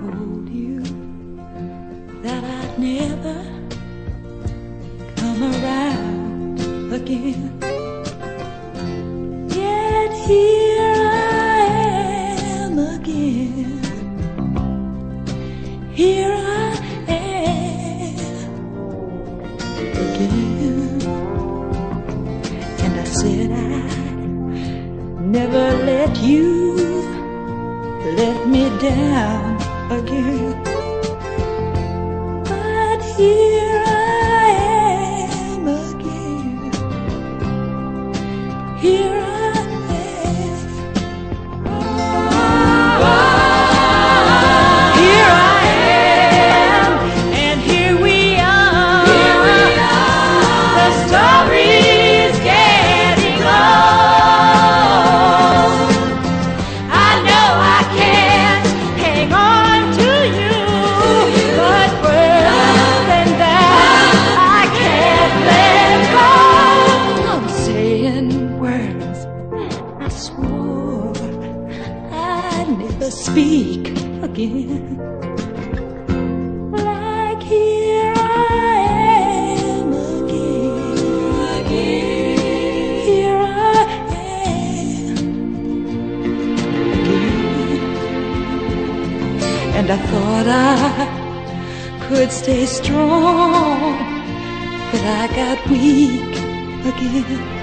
told you that I'd never come around again. Yet here I am again. Here I am again. And I said I'd never let you let me down again. But here speak again. Like here I am again. Here I am again. and I thought I could stay strong, but I got weak again.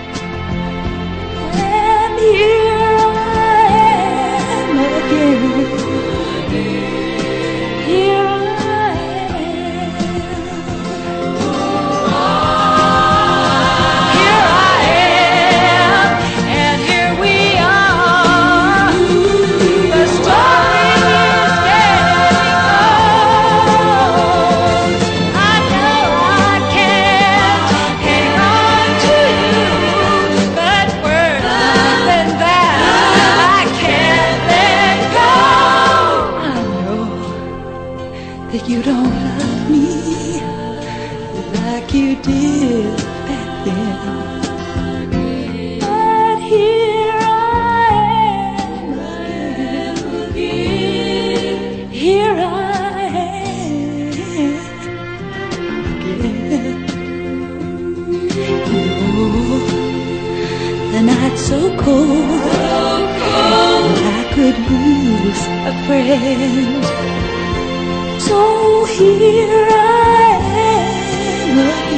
That you don't love me like you did back then. But here I am again. Here I am again. Oh, the night's so cold, I could use a friend. So here I am.